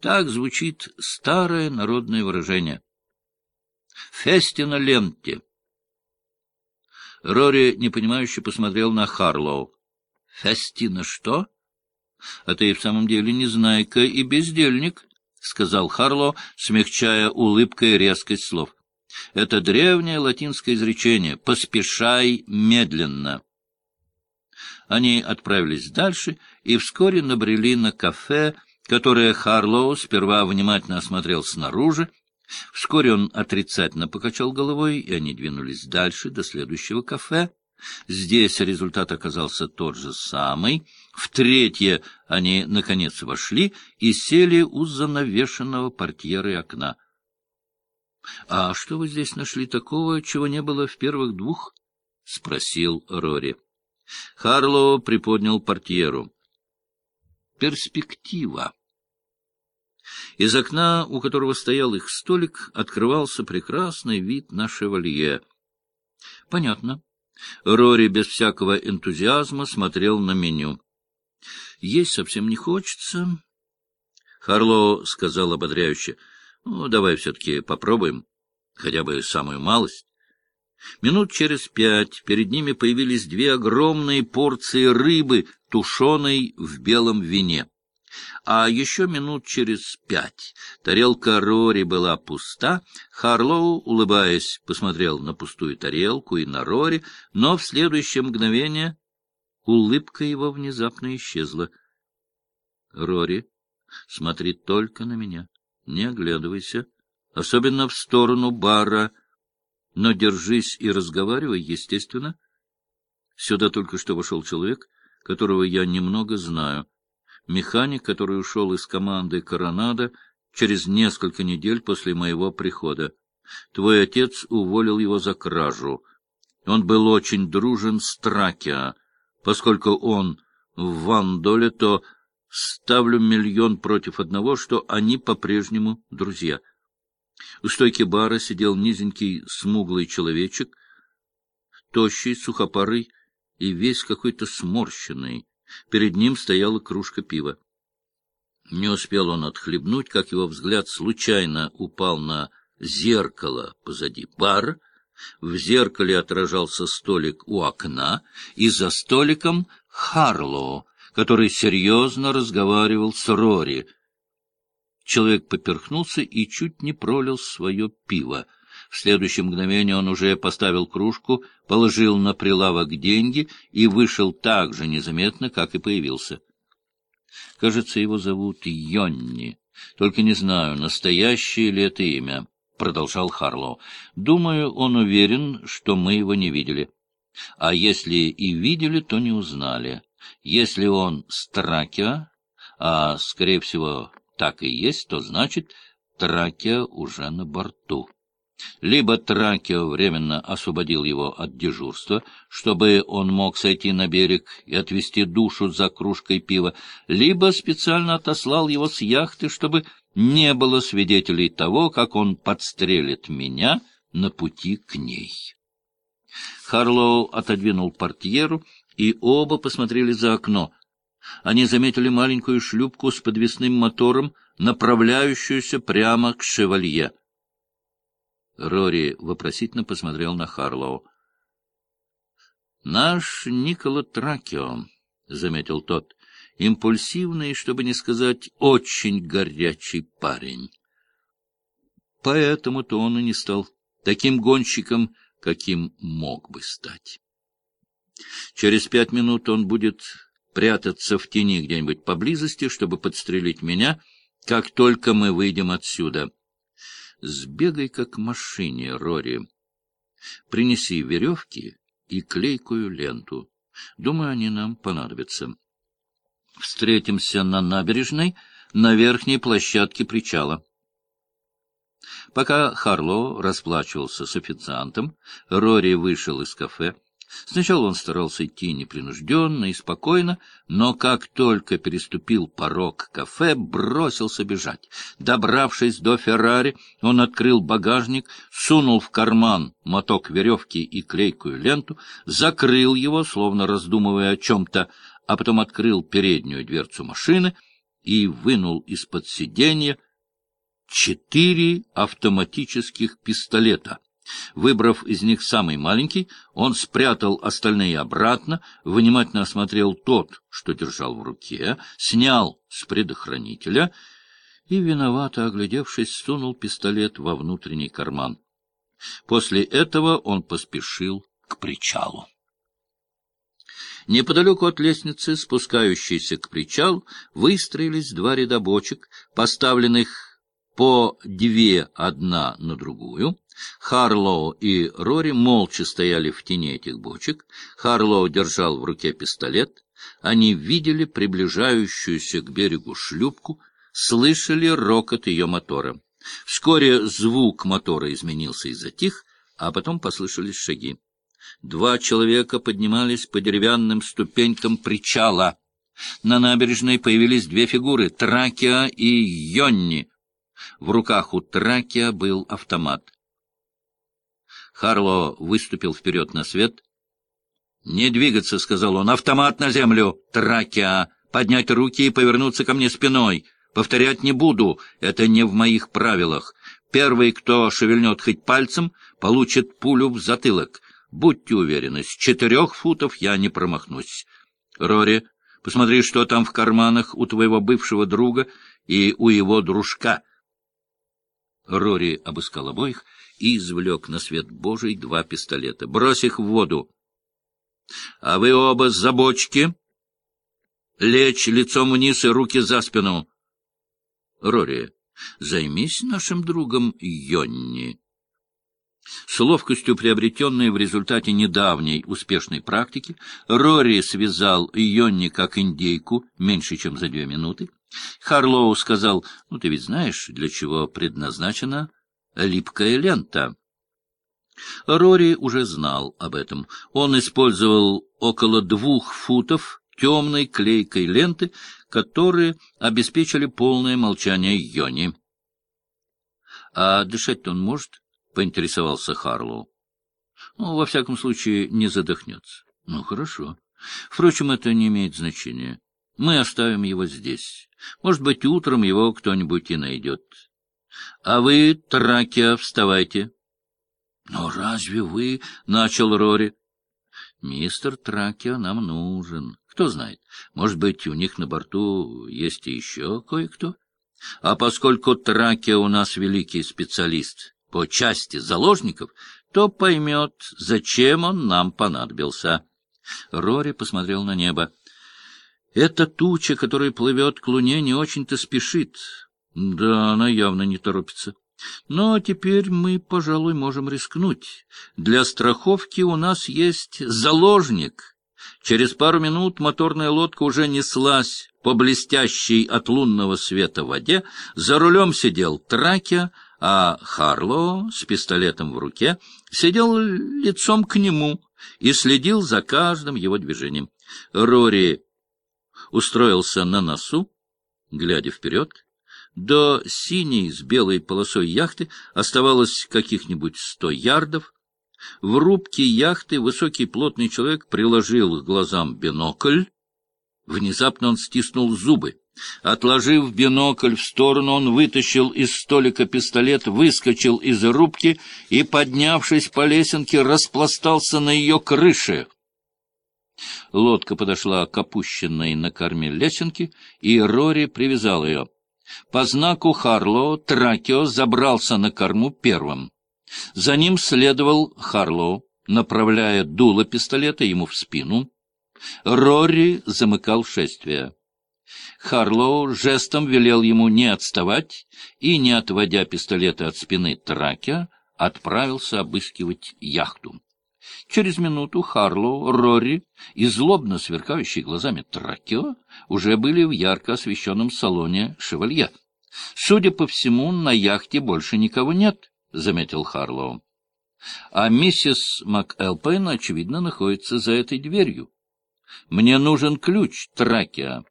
Так звучит старое народное выражение. «Фестина ленте». Рори непонимающе посмотрел на Харлоу. «Фестина что?» «А ты и в самом деле незнайка и бездельник», — сказал Харлоу, смягчая улыбкой резкость слов. «Это древнее латинское изречение «поспешай медленно». Они отправились дальше и вскоре набрели на кафе, которое Харлоу сперва внимательно осмотрел снаружи. Вскоре он отрицательно покачал головой, и они двинулись дальше, до следующего кафе. Здесь результат оказался тот же самый. В третье они, наконец, вошли и сели у занавешенного портьеры окна. — А что вы здесь нашли такого, чего не было в первых двух? — спросил Рори. Харлоу приподнял портьеру. Перспектива. Из окна, у которого стоял их столик, открывался прекрасный вид на шевалье. — Понятно. Рори без всякого энтузиазма смотрел на меню. — Есть совсем не хочется. Харлоу сказал ободряюще. — Ну, давай все-таки попробуем, хотя бы самую малость. Минут через пять перед ними появились две огромные порции рыбы, тушеной в белом вине. А еще минут через пять тарелка Рори была пуста. Харлоу, улыбаясь, посмотрел на пустую тарелку и на Рори, но в следующее мгновение улыбка его внезапно исчезла. — Рори, смотри только на меня, не оглядывайся, особенно в сторону бара, но держись и разговаривай, естественно. Сюда только что вошел человек, которого я немного знаю. Механик, который ушел из команды «Коронада» через несколько недель после моего прихода. Твой отец уволил его за кражу. Он был очень дружен с Тракиа. Поскольку он в Вандоле, то ставлю миллион против одного, что они по-прежнему друзья. У стойки бара сидел низенький смуглый человечек, тощий, сухопарый и весь какой-то сморщенный. Перед ним стояла кружка пива. Не успел он отхлебнуть, как его взгляд случайно упал на зеркало позади бара. В зеркале отражался столик у окна, и за столиком Харлоу, который серьезно разговаривал с Рори — Человек поперхнулся и чуть не пролил свое пиво. В следующее мгновение он уже поставил кружку, положил на прилавок деньги и вышел так же незаметно, как и появился. Кажется, его зовут Йонни. Только не знаю, настоящее ли это имя, — продолжал Харлоу. Думаю, он уверен, что мы его не видели. А если и видели, то не узнали. Если он Стракио, а, скорее всего, так и есть, то значит, Тракия уже на борту. Либо Тракио временно освободил его от дежурства, чтобы он мог сойти на берег и отвести душу за кружкой пива, либо специально отослал его с яхты, чтобы не было свидетелей того, как он подстрелит меня на пути к ней. Харлоу отодвинул портьеру, и оба посмотрели за окно — они заметили маленькую шлюпку с подвесным мотором, направляющуюся прямо к шевалье. Рори вопросительно посмотрел на Харлоу. — Наш Никола Тракио, — заметил тот, — импульсивный, чтобы не сказать, очень горячий парень. Поэтому-то он и не стал таким гонщиком, каким мог бы стать. Через пять минут он будет прятаться в тени где-нибудь поблизости, чтобы подстрелить меня, как только мы выйдем отсюда. Сбегай как к машине, Рори. Принеси веревки и клейкую ленту. Думаю, они нам понадобятся. Встретимся на набережной, на верхней площадке причала. Пока Харло расплачивался с официантом, Рори вышел из кафе. Сначала он старался идти непринужденно и спокойно, но как только переступил порог кафе, бросился бежать. Добравшись до Феррари, он открыл багажник, сунул в карман моток веревки и клейкую ленту, закрыл его, словно раздумывая о чем-то, а потом открыл переднюю дверцу машины и вынул из-под сиденья четыре автоматических пистолета. Выбрав из них самый маленький, он спрятал остальные обратно, внимательно осмотрел тот, что держал в руке, снял с предохранителя и, виновато оглядевшись, сунул пистолет во внутренний карман. После этого он поспешил к причалу. Неподалеку от лестницы, спускающейся к причалу, выстроились два ряда бочек, поставленных по две одна на другую. Харлоу и Рори молча стояли в тени этих бочек. Харлоу держал в руке пистолет. Они видели приближающуюся к берегу шлюпку, слышали рокот ее мотора. Вскоре звук мотора изменился и затих, а потом послышались шаги. Два человека поднимались по деревянным ступенькам причала. На набережной появились две фигуры — Тракия и Йонни. В руках у Тракия был автомат. Харло выступил вперед на свет. — Не двигаться, — сказал он. — Автомат на землю! Тракия! Поднять руки и повернуться ко мне спиной! Повторять не буду, это не в моих правилах. Первый, кто шевельнет хоть пальцем, получит пулю в затылок. Будьте уверены, с четырех футов я не промахнусь. Рори, посмотри, что там в карманах у твоего бывшего друга и у его дружка. Рори обыскал обоих и извлек на свет Божий два пистолета. Брось их в воду. — А вы оба за бочки. Лечь лицом вниз и руки за спину. — Рори, займись нашим другом Йонни. С ловкостью, приобретенной в результате недавней успешной практики, Рори связал Йонни как индейку меньше, чем за две минуты. Харлоу сказал, ну, ты ведь знаешь, для чего предназначена липкая лента. Рори уже знал об этом. Он использовал около двух футов темной клейкой ленты, которые обеспечили полное молчание Йони. — А дышать-то он может? — поинтересовался Харлоу. — Ну, во всяком случае, не задохнется. — Ну, хорошо. Впрочем, это не имеет значения. Мы оставим его здесь. Может быть, утром его кто-нибудь и найдет. А вы, Тракия, вставайте. — Но разве вы... — начал Рори. — Мистер Тракия нам нужен. Кто знает, может быть, у них на борту есть и еще кое-кто? А поскольку Тракия у нас великий специалист по части заложников, то поймет, зачем он нам понадобился. Рори посмотрел на небо. Эта туча, которая плывет к луне, не очень-то спешит. Да, она явно не торопится. Но теперь мы, пожалуй, можем рискнуть. Для страховки у нас есть заложник. Через пару минут моторная лодка уже неслась по блестящей от лунного света воде. За рулем сидел Тракия, а Харлоу с пистолетом в руке сидел лицом к нему и следил за каждым его движением. Рори устроился на носу, глядя вперед. До синей с белой полосой яхты оставалось каких-нибудь сто ярдов. В рубке яхты высокий плотный человек приложил к глазам бинокль. Внезапно он стиснул зубы. Отложив бинокль в сторону, он вытащил из столика пистолет, выскочил из рубки и, поднявшись по лесенке, распластался на ее крыше. Лодка подошла к опущенной на корме лесенке, и Рори привязал ее. По знаку Харлоу Тракио забрался на корму первым. За ним следовал Харлоу, направляя дуло пистолета ему в спину. Рори замыкал шествие. Харлоу жестом велел ему не отставать и, не отводя пистолета от спины Тракия, отправился обыскивать яхту. Через минуту Харлоу, Рори и злобно сверкающие глазами Тракио уже были в ярко освещенном салоне «Шевалье». «Судя по всему, на яхте больше никого нет», — заметил Харлоу. «А миссис МакЭлпейн, очевидно, находится за этой дверью. Мне нужен ключ, Тракия».